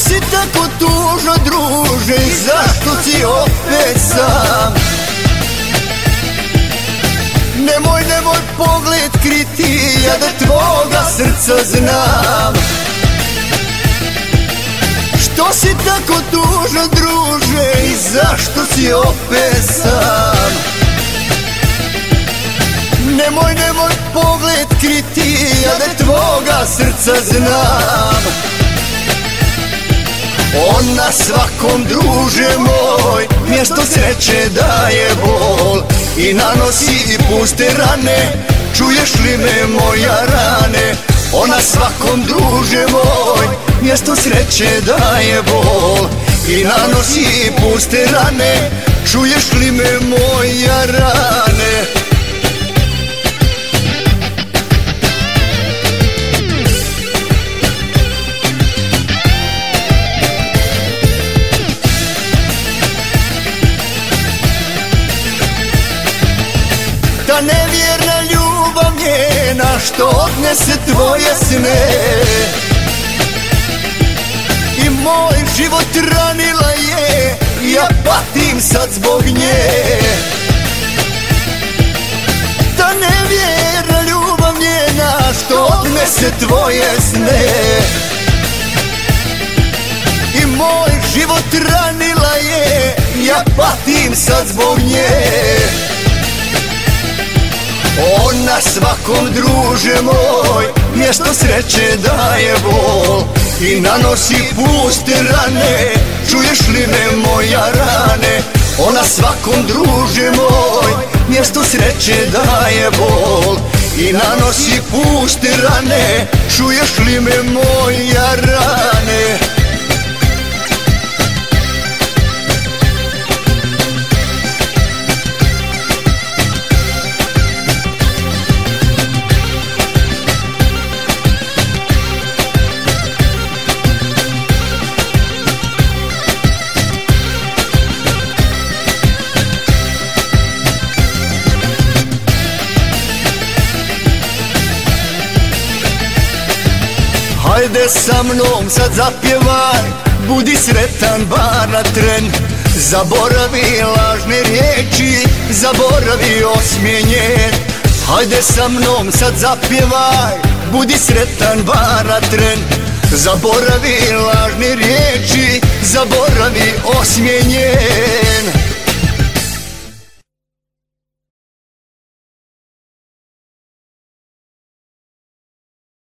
si tako tužno druže I zašto si opet sam? Nemoj, nemoj pogled kriti Ja da tvoga srca znam. Što si tako tužno druže I zašto si opet sam? Nemoj, nemoj pogled kriti Ja da tvoga srca znam. Ona svakom druže moj. Mjesto sreće daje bol I nanosi puste rane. Čuješ li me moja rane? Ona svakom druže moj. Mjesto sreće daje bol I nanosi puste rane. Čuješ što odnese tvoje sne. I moj život ranila je Ja patim sad zbog nje. Ta nevjerna ljubav njena što odnese tvoje sne. I moj život ranila je Ja patim sad zbog nje ona svakom druže moj Mjesto sreće daje bol I nanosi puste rane Čuješ li me moja rane? Ona svakom druže moj Mjesto sreće daje bol I nanosi puste rane Čuješ li me moja rane Hajde sa mnom sad zapjevaj Budi sretan bar na tren. Zaboravi lažne riječi Zaboravi osmijenjen Hajde sa mnom sad zapjevaj Budi sretan bar na tren. Zaboravi lažne riječi Zaboravi osmijenjen